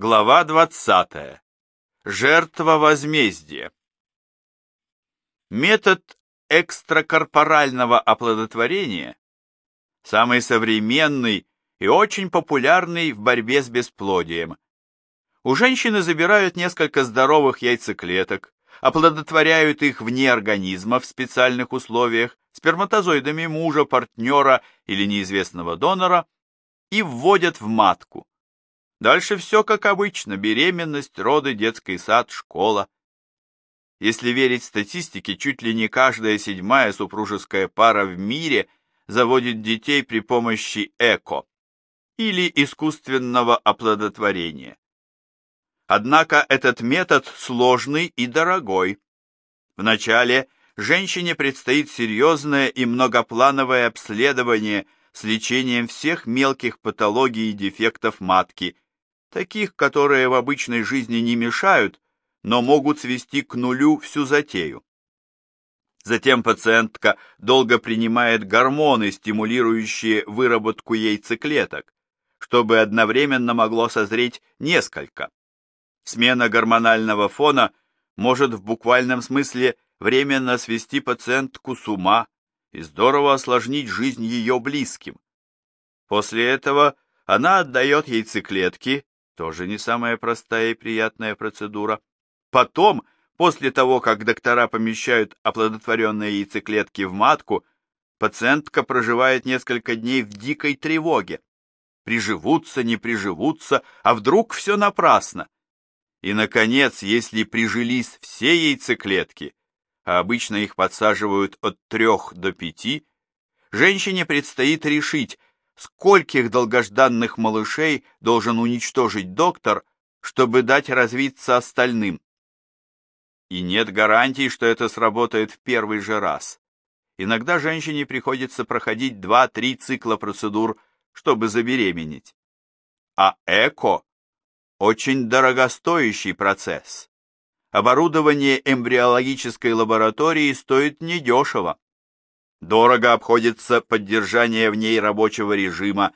Глава 20. Жертва возмездия. Метод экстракорпорального оплодотворения самый современный и очень популярный в борьбе с бесплодием. У женщины забирают несколько здоровых яйцеклеток, оплодотворяют их вне организма в специальных условиях сперматозоидами мужа, партнера или неизвестного донора и вводят в матку. Дальше все как обычно, беременность, роды, детский сад, школа. Если верить статистике, чуть ли не каждая седьмая супружеская пара в мире заводит детей при помощи ЭКО или искусственного оплодотворения. Однако этот метод сложный и дорогой. Вначале женщине предстоит серьезное и многоплановое обследование с лечением всех мелких патологий и дефектов матки – таких, которые в обычной жизни не мешают, но могут свести к нулю всю затею. Затем пациентка долго принимает гормоны, стимулирующие выработку яйцеклеток, чтобы одновременно могло созреть несколько. Смена гормонального фона может в буквальном смысле временно свести пациентку с ума и здорово осложнить жизнь ее близким. После этого она отдает яйцеклетки тоже не самая простая и приятная процедура. Потом, после того, как доктора помещают оплодотворенные яйцеклетки в матку, пациентка проживает несколько дней в дикой тревоге. Приживутся, не приживутся, а вдруг все напрасно. И, наконец, если прижились все яйцеклетки, а обычно их подсаживают от трех до пяти, женщине предстоит решить, скольких долгожданных малышей должен уничтожить доктор, чтобы дать развиться остальным. И нет гарантий, что это сработает в первый же раз. Иногда женщине приходится проходить 2-3 цикла процедур, чтобы забеременеть. А ЭКО – очень дорогостоящий процесс. Оборудование эмбриологической лаборатории стоит недешево. Дорого обходится поддержание в ней рабочего режима,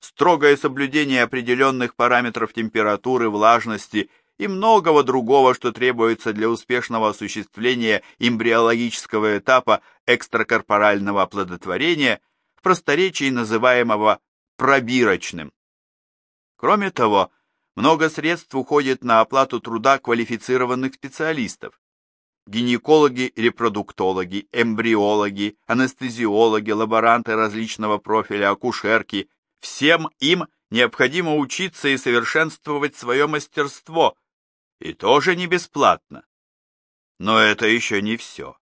строгое соблюдение определенных параметров температуры, влажности и многого другого, что требуется для успешного осуществления эмбриологического этапа экстракорпорального оплодотворения, в просторечии называемого пробирочным. Кроме того, много средств уходит на оплату труда квалифицированных специалистов гинекологи, репродуктологи, эмбриологи, анестезиологи, лаборанты различного профиля, акушерки. Всем им необходимо учиться и совершенствовать свое мастерство, и тоже не бесплатно. Но это еще не все.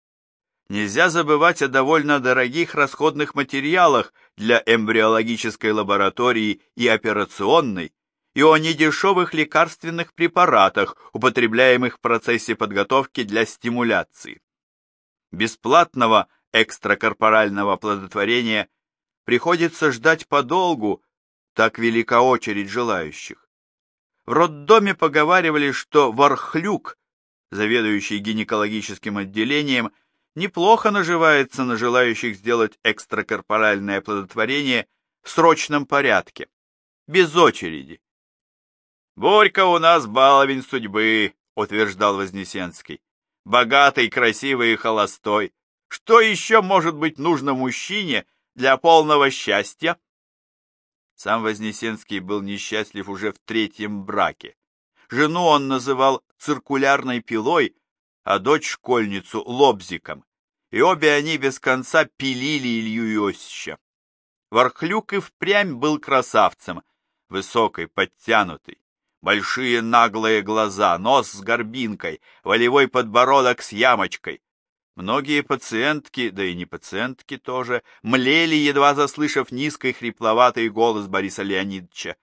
Нельзя забывать о довольно дорогих расходных материалах для эмбриологической лаборатории и операционной, и о недешевых лекарственных препаратах, употребляемых в процессе подготовки для стимуляции. Бесплатного экстракорпорального оплодотворения приходится ждать подолгу, так велика очередь желающих. В роддоме поговаривали, что Вархлюк, заведующий гинекологическим отделением, неплохо наживается на желающих сделать экстракорпоральное оплодотворение в срочном порядке, без очереди. «Борька у нас баловень судьбы», — утверждал Вознесенский. «Богатый, красивый и холостой. Что еще может быть нужно мужчине для полного счастья?» Сам Вознесенский был несчастлив уже в третьем браке. Жену он называл циркулярной пилой, а дочь-школьницу — лобзиком. И обе они без конца пилили Илью Иосича. Вархлюк и впрямь был красавцем, высокой, подтянутый. Большие наглые глаза, нос с горбинкой, волевой подбородок с ямочкой. Многие пациентки, да и не пациентки тоже, млели, едва заслышав низкий хрипловатый голос Бориса Леонидовича.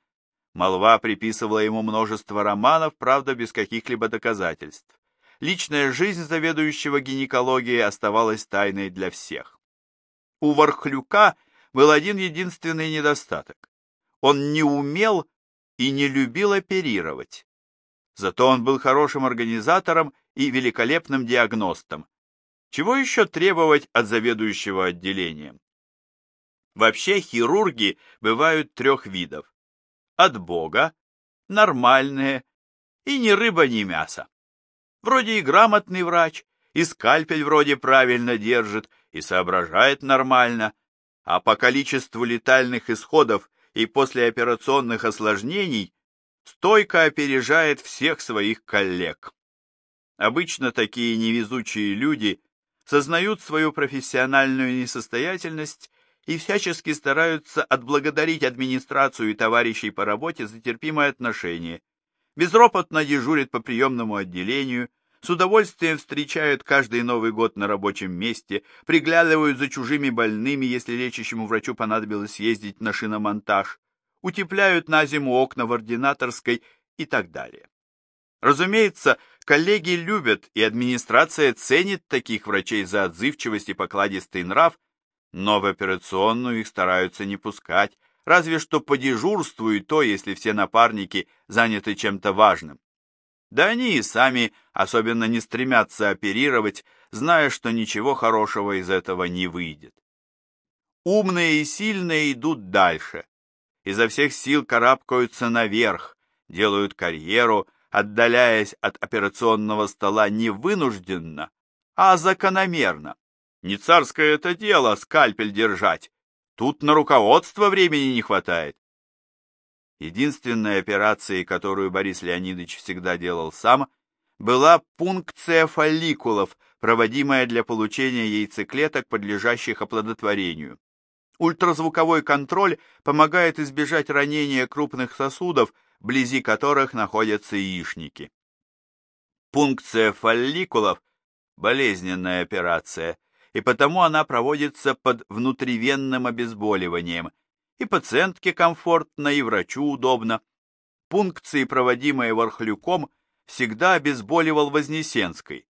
Молва приписывала ему множество романов, правда, без каких-либо доказательств. Личная жизнь заведующего гинекологией оставалась тайной для всех. У Вархлюка был один единственный недостаток. Он не умел и не любил оперировать. Зато он был хорошим организатором и великолепным диагностом. Чего еще требовать от заведующего отделением? Вообще хирурги бывают трех видов. От Бога, нормальные, и ни рыба, ни мясо. Вроде и грамотный врач, и скальпель вроде правильно держит, и соображает нормально, а по количеству летальных исходов и послеоперационных осложнений стойко опережает всех своих коллег. Обычно такие невезучие люди сознают свою профессиональную несостоятельность и всячески стараются отблагодарить администрацию и товарищей по работе за терпимое отношение, безропотно дежурят по приемному отделению, с удовольствием встречают каждый Новый год на рабочем месте, приглядывают за чужими больными, если лечащему врачу понадобилось ездить на шиномонтаж, утепляют на зиму окна в ординаторской и так далее. Разумеется, коллеги любят, и администрация ценит таких врачей за отзывчивость и покладистый нрав, но в операционную их стараются не пускать, разве что по дежурству и то, если все напарники заняты чем-то важным. Да они и сами особенно не стремятся оперировать, зная, что ничего хорошего из этого не выйдет. Умные и сильные идут дальше, изо всех сил карабкаются наверх, делают карьеру, отдаляясь от операционного стола не вынужденно, а закономерно. Не царское это дело скальпель держать, Тут на руководство времени не хватает. Единственной операцией, которую Борис Леонидович всегда делал сам, была пункция фолликулов, проводимая для получения яйцеклеток, подлежащих оплодотворению. Ультразвуковой контроль помогает избежать ранения крупных сосудов, вблизи которых находятся яичники. Пункция фолликулов – болезненная операция – и потому она проводится под внутривенным обезболиванием. И пациентке комфортно, и врачу удобно. Пункции, проводимые Вархлюком, всегда обезболивал Вознесенской.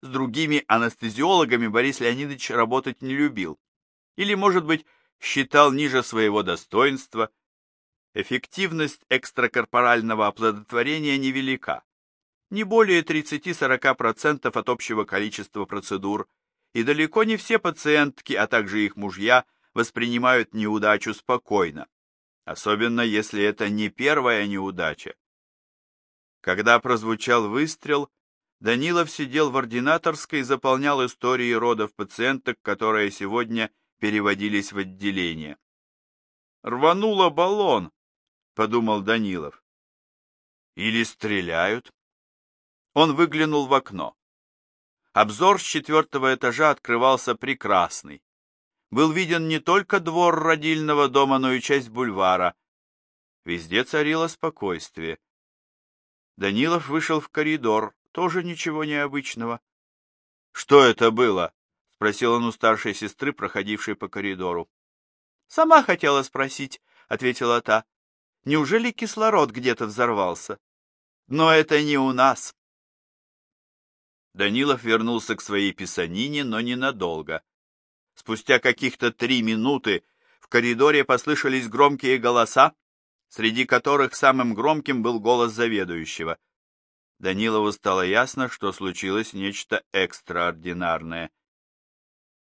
С другими анестезиологами Борис Леонидович работать не любил. Или, может быть, считал ниже своего достоинства. Эффективность экстракорпорального оплодотворения невелика. Не более 30-40% от общего количества процедур, и далеко не все пациентки, а также их мужья, воспринимают неудачу спокойно, особенно если это не первая неудача. Когда прозвучал выстрел, Данилов сидел в ординаторской и заполнял истории родов пациенток, которые сегодня переводились в отделение. «Рвануло баллон», — подумал Данилов. «Или стреляют?» Он выглянул в окно. Обзор с четвертого этажа открывался прекрасный. Был виден не только двор родильного дома, но и часть бульвара. Везде царило спокойствие. Данилов вышел в коридор, тоже ничего необычного. — Что это было? — спросил он у старшей сестры, проходившей по коридору. — Сама хотела спросить, — ответила та. — Неужели кислород где-то взорвался? — Но это не у нас. Данилов вернулся к своей писанине, но ненадолго. Спустя каких-то три минуты в коридоре послышались громкие голоса, среди которых самым громким был голос заведующего. Данилову стало ясно, что случилось нечто экстраординарное.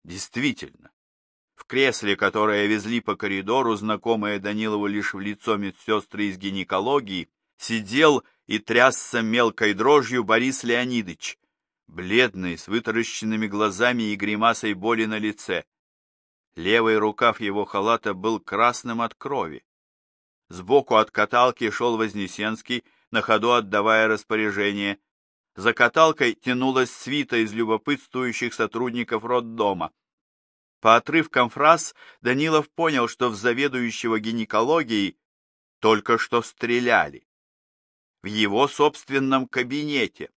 Действительно, в кресле, которое везли по коридору, знакомые Данилову лишь в лицо медсестры из гинекологии, сидел и трясся мелкой дрожью Борис Леонидович бледный, с вытаращенными глазами и гримасой боли на лице. Левый рукав его халата был красным от крови. Сбоку от каталки шел Вознесенский, на ходу отдавая распоряжение. За каталкой тянулась свита из любопытствующих сотрудников роддома. По отрывкам фраз Данилов понял, что в заведующего гинекологией только что стреляли. В его собственном кабинете.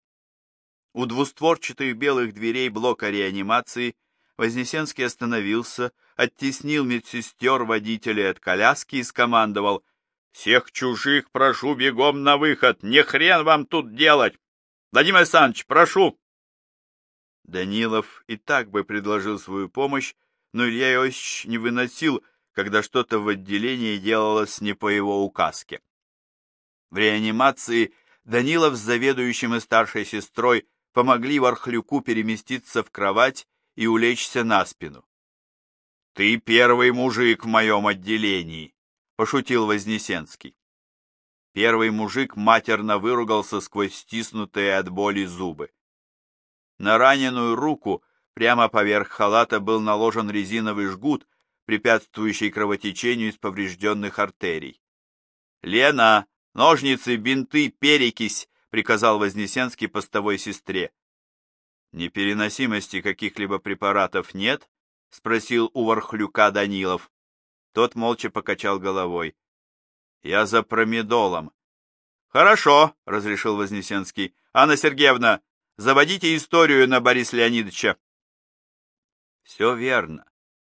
У двустворчатых белых дверей блока реанимации Вознесенский остановился, оттеснил медсестер водителей от коляски и скомандовал «Всех чужих прошу бегом на выход, не хрен вам тут делать! Владимир Александрович, прошу!» Данилов и так бы предложил свою помощь, но Илья Иосифович не выносил, когда что-то в отделении делалось не по его указке. В реанимации Данилов с заведующим и старшей сестрой помогли Вархлюку переместиться в кровать и улечься на спину. «Ты первый мужик в моем отделении», — пошутил Вознесенский. Первый мужик матерно выругался сквозь стиснутые от боли зубы. На раненую руку прямо поверх халата был наложен резиновый жгут, препятствующий кровотечению из поврежденных артерий. «Лена, ножницы, бинты, перекись!» — приказал Вознесенский постовой сестре. «Непереносимости каких-либо препаратов нет?» — спросил у Вархлюка Данилов. Тот молча покачал головой. «Я за промедолом». «Хорошо», — разрешил Вознесенский. «Анна Сергеевна, заводите историю на Бориса Леонидовича». «Все верно.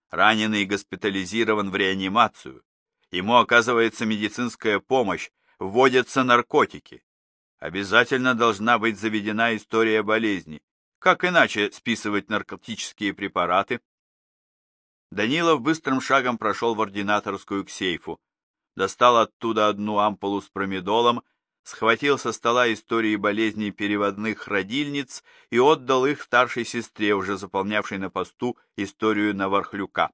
Раненый госпитализирован в реанимацию. Ему оказывается медицинская помощь, вводятся наркотики. Обязательно должна быть заведена история болезни. Как иначе списывать наркотические препараты? Данилов быстрым шагом прошел в ординаторскую к сейфу, достал оттуда одну ампулу с промедолом, схватил со стола истории болезней переводных родильниц и отдал их старшей сестре, уже заполнявшей на посту историю Навархлюка.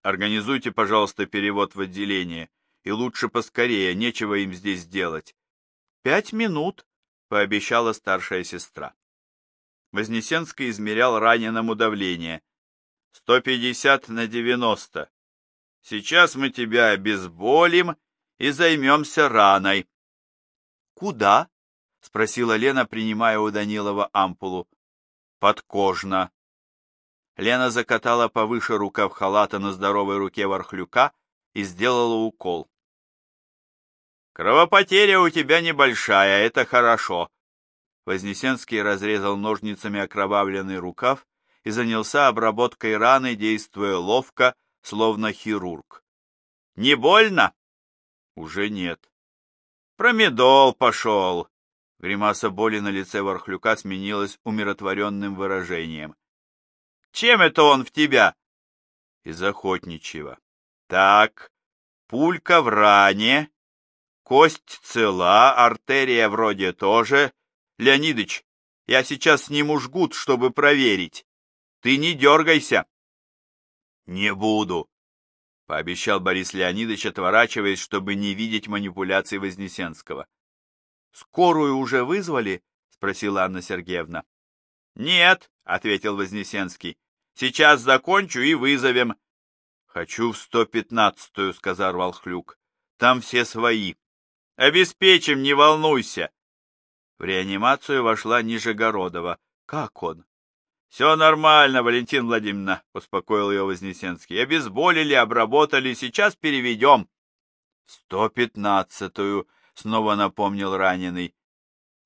«Организуйте, пожалуйста, перевод в отделение, и лучше поскорее, нечего им здесь делать». «Пять минут», — пообещала старшая сестра. Вознесенский измерял раненому давление — Сто пятьдесят на девяносто. Сейчас мы тебя обезболим и займемся раной. Куда? Спросила Лена, принимая у Данилова ампулу. Подкожно. Лена закатала повыше рукав халата на здоровой руке Вархлюка и сделала укол. «Кровопотеря у тебя небольшая, это хорошо». Вознесенский разрезал ножницами окровавленный рукав и занялся обработкой раны, действуя ловко, словно хирург. «Не больно?» «Уже нет». «Промедол пошел!» Гримаса боли на лице Вархлюка сменилась умиротворенным выражением. «Чем это он в тебя?» «Из охотничьего». «Так, пулька в ране, кость цела, артерия вроде тоже. Леонидыч, я сейчас сниму жгут, чтобы проверить». Ты не дергайся. Не буду, пообещал Борис Леонидович, отворачиваясь, чтобы не видеть манипуляций Вознесенского. Скорую уже вызвали? спросила Анна Сергеевна. Нет, ответил Вознесенский. Сейчас закончу и вызовем. Хочу в сто пятнадцатую, сказал Волхлюк. Там все свои. Обеспечим, не волнуйся. В реанимацию вошла Нижегородова. Как он? «Все нормально, Валентин Владимировна», — успокоил ее Вознесенский. «Обезболили, обработали, сейчас переведем». «Сто пятнадцатую», — снова напомнил раненый.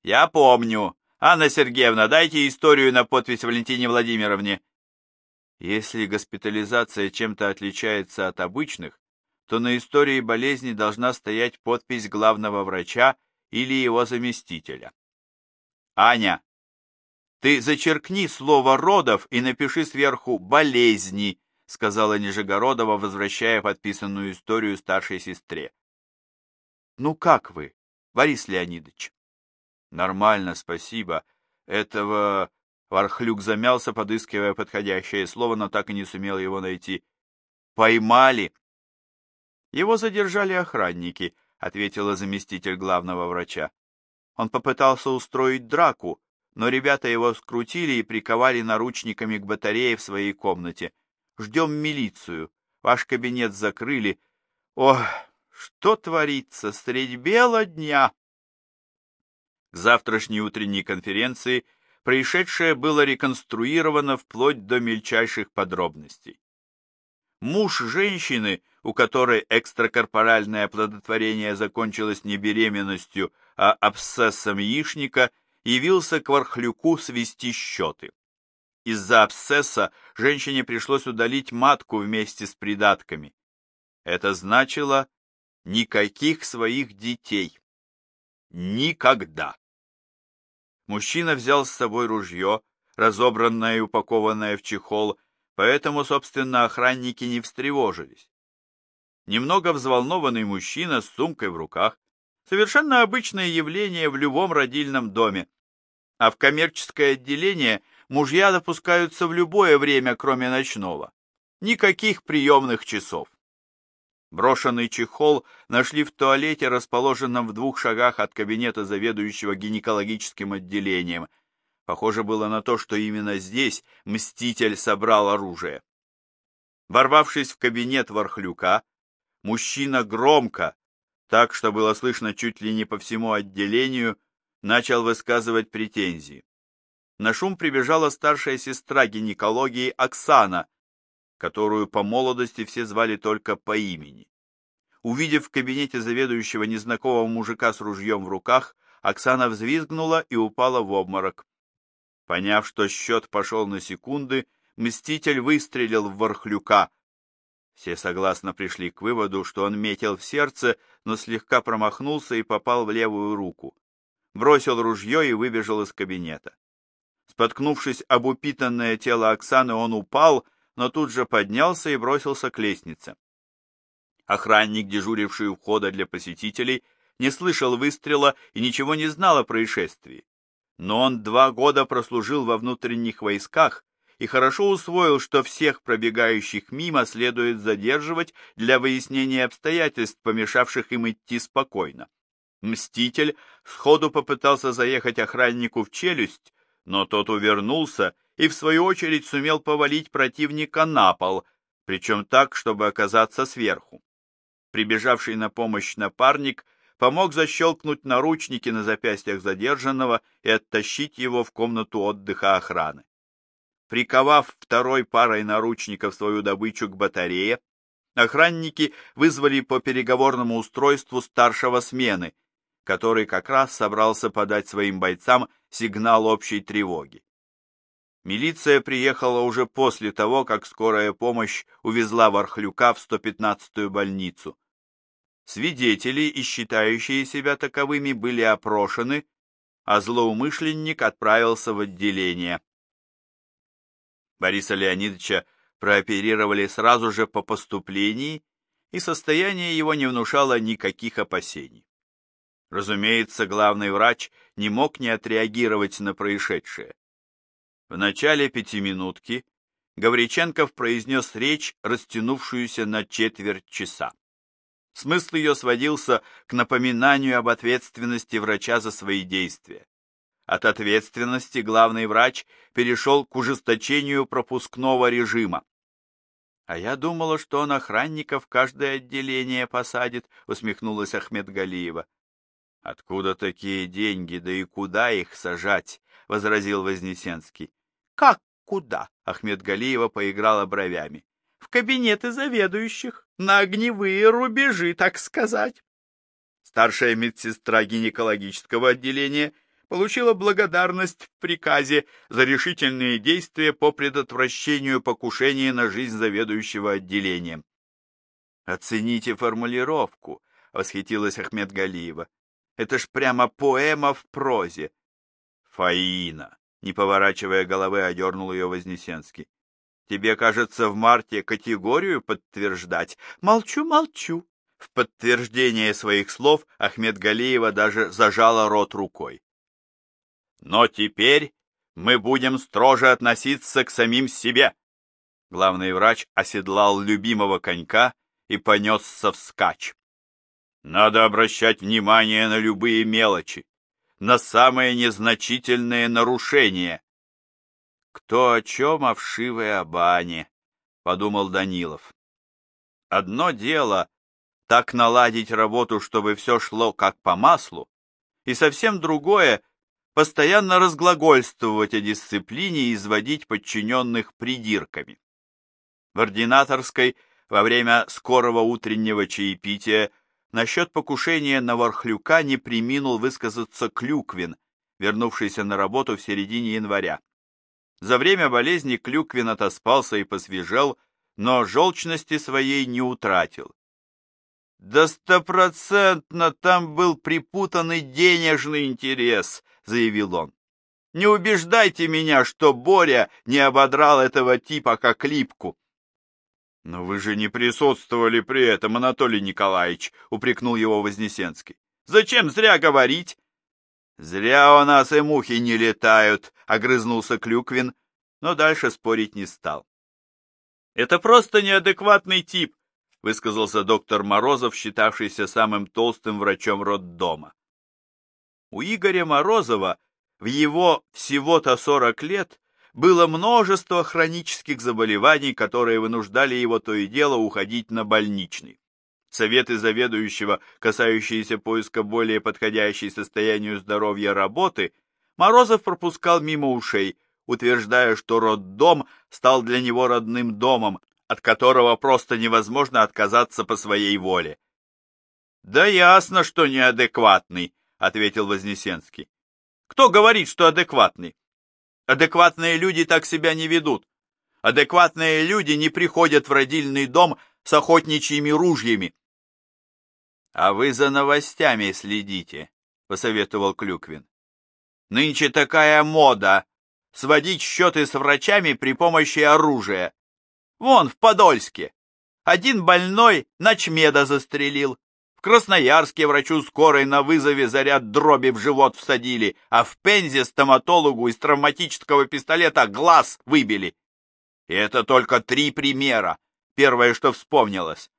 «Я помню. Анна Сергеевна, дайте историю на подпись Валентине Владимировне». Если госпитализация чем-то отличается от обычных, то на истории болезни должна стоять подпись главного врача или его заместителя. «Аня, ты зачеркни слово «родов» и напиши сверху «болезни», сказала Нижегородова, возвращая подписанную историю старшей сестре. Ну как вы, Борис Леонидович? Нормально, спасибо. Этого... Вархлюк замялся, подыскивая подходящее слово, но так и не сумел его найти. Поймали. Его задержали охранники, ответила заместитель главного врача. Он попытался устроить драку, но ребята его скрутили и приковали наручниками к батарее в своей комнате. Ждем милицию. Ваш кабинет закрыли. Ох, что творится средь бела дня! К завтрашней утренней конференции происшедшее было реконструировано вплоть до мельчайших подробностей. Муж женщины, у которой экстракорпоральное оплодотворение закончилось не беременностью, а абсцессом яичника, явился к Вархлюку свести счеты. Из-за абсцесса женщине пришлось удалить матку вместе с придатками. Это значило никаких своих детей. Никогда. Мужчина взял с собой ружье, разобранное и упакованное в чехол, поэтому, собственно, охранники не встревожились. Немного взволнованный мужчина с сумкой в руках Совершенно обычное явление в любом родильном доме. А в коммерческое отделение мужья допускаются в любое время, кроме ночного. Никаких приемных часов. Брошенный чехол нашли в туалете, расположенном в двух шагах от кабинета заведующего гинекологическим отделением. Похоже было на то, что именно здесь мститель собрал оружие. Ворвавшись в кабинет Вархлюка, мужчина громко, так что было слышно чуть ли не по всему отделению, начал высказывать претензии. На шум прибежала старшая сестра гинекологии Оксана, которую по молодости все звали только по имени. Увидев в кабинете заведующего незнакомого мужика с ружьем в руках, Оксана взвизгнула и упала в обморок. Поняв, что счет пошел на секунды, мститель выстрелил в Вархлюка. Все согласно пришли к выводу, что он метил в сердце, но слегка промахнулся и попал в левую руку. Бросил ружье и выбежал из кабинета. Споткнувшись об упитанное тело Оксаны, он упал, но тут же поднялся и бросился к лестнице. Охранник, дежуривший у входа для посетителей, не слышал выстрела и ничего не знал о происшествии. Но он два года прослужил во внутренних войсках и хорошо усвоил, что всех пробегающих мимо следует задерживать для выяснения обстоятельств, помешавших им идти спокойно. Мститель сходу попытался заехать охраннику в челюсть, но тот увернулся и, в свою очередь, сумел повалить противника на пол, причем так, чтобы оказаться сверху. Прибежавший на помощь напарник помог защелкнуть наручники на запястьях задержанного и оттащить его в комнату отдыха охраны. Приковав второй парой наручников свою добычу к батарее, охранники вызвали по переговорному устройству старшего смены, который как раз собрался подать своим бойцам сигнал общей тревоги. Милиция приехала уже после того, как скорая помощь увезла Вархлюка в 115-ю больницу. Свидетели и считающие себя таковыми были опрошены, а злоумышленник отправился в отделение. Бориса Леонидовича прооперировали сразу же по поступлении, и состояние его не внушало никаких опасений. Разумеется, главный врач не мог не отреагировать на происшедшее. В начале пятиминутки Гавриченков произнес речь, растянувшуюся на четверть часа. Смысл ее сводился к напоминанию об ответственности врача за свои действия. От ответственности главный врач перешел к ужесточению пропускного режима. «А я думала, что он охранников каждое отделение посадит», — усмехнулась Ахмед Галиева. «Откуда такие деньги, да и куда их сажать?» — возразил Вознесенский. Как куда? Ахмед Галиева поиграла бровями. В кабинеты заведующих, на огневые рубежи, так сказать. Старшая медсестра гинекологического отделения получила благодарность в приказе за решительные действия по предотвращению покушения на жизнь заведующего отделением. «Оцените формулировку», — восхитилась Ахмед Галиева. «Это ж прямо поэма в прозе». «Фаина, не поворачивая головы, одернул ее Вознесенский. Тебе, кажется, в марте категорию подтверждать? Молчу, молчу. В подтверждение своих слов Ахмед Галиева даже зажала рот рукой. Но теперь мы будем строже относиться к самим себе. Главный врач оседлал любимого конька и понесся вскачь. Надо обращать внимание на любые мелочи на самые незначительные нарушения. Кто о чем, о вшивой Абане, подумал Данилов. Одно дело так наладить работу, чтобы все шло как по маслу, и совсем другое — постоянно разглагольствовать о дисциплине и изводить подчиненных придирками. В ординаторской во время скорого утреннего чаепития Насчет покушения на Вархлюка не приминул высказаться Клюквин, вернувшийся на работу в середине января. За время болезни Клюквин отоспался и посвежел, но желчности своей не утратил. «Да стопроцентно там был припутанный денежный интерес», — заявил он. «Не убеждайте меня, что Боря не ободрал этого типа как липку. «Но вы же не присутствовали при этом, Анатолий Николаевич», — упрекнул его Вознесенский. «Зачем зря говорить?» «Зря у нас и мухи не летают», — огрызнулся Клюквин, но дальше спорить не стал. «Это просто неадекватный тип. высказался доктор Морозов, считавшийся самым толстым врачом роддома. У Игоря Морозова в его всего-то 40 лет было множество хронических заболеваний, которые вынуждали его то и дело уходить на больничный. Советы заведующего, касающиеся поиска более подходящей состоянию здоровья работы, Морозов пропускал мимо ушей, утверждая, что роддом стал для него родным домом, от которого просто невозможно отказаться по своей воле. «Да ясно, что неадекватный», — ответил Вознесенский. «Кто говорит, что адекватный? Адекватные люди так себя не ведут. Адекватные люди не приходят в родильный дом с охотничьими ружьями. — А вы за новостями следите, — посоветовал Клюквин. — Нынче такая мода — сводить счеты с врачами при помощи оружия. Вон, в Подольске. Один больной ночмеда застрелил. В Красноярске врачу скорой на вызове заряд дроби в живот всадили, а в Пензе стоматологу из травматического пистолета глаз выбили. И это только три примера. Первое, что вспомнилось.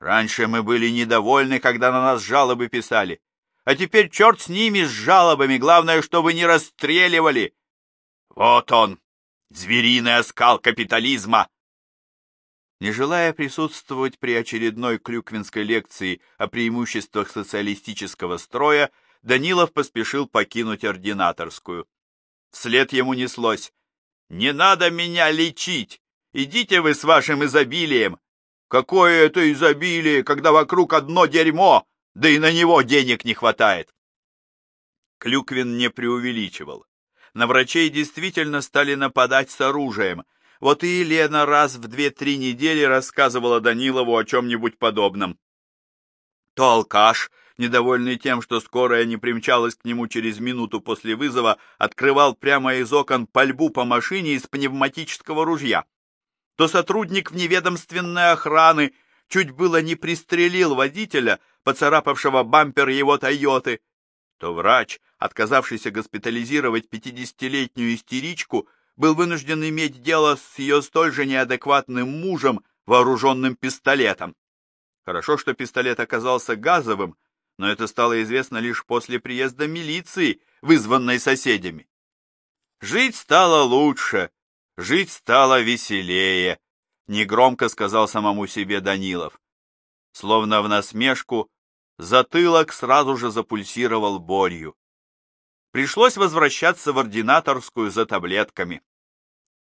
Раньше мы были недовольны, когда на нас жалобы писали. А теперь черт с ними, с жалобами, главное, чтобы не расстреливали. Вот он, звериный оскал капитализма. Не желая присутствовать при очередной клюквинской лекции о преимуществах социалистического строя, Данилов поспешил покинуть ординаторскую. Вслед ему неслось. «Не надо меня лечить! Идите вы с вашим изобилием! Какое это изобилие, когда вокруг одно дерьмо, да и на него денег не хватает. Клюквин не преувеличивал. На врачей действительно стали нападать с оружием. Вот и Елена раз в две-три недели рассказывала Данилову о чем-нибудь подобном. То алкаш, недовольный тем, что скорая не примчалась к нему через минуту после вызова, открывал прямо из окон пальбу по машине из пневматического ружья то сотрудник вневедомственной охраны чуть было не пристрелил водителя, поцарапавшего бампер его «Тойоты», то врач, отказавшийся госпитализировать пятидесятилетнюю истеричку, был вынужден иметь дело с ее столь же неадекватным мужем, вооруженным пистолетом. Хорошо, что пистолет оказался газовым, но это стало известно лишь после приезда милиции, вызванной соседями. Жить стало лучше, Жить стало веселее, негромко сказал самому себе Данилов. Словно в насмешку, затылок сразу же запульсировал болью. Пришлось возвращаться в ординаторскую за таблетками.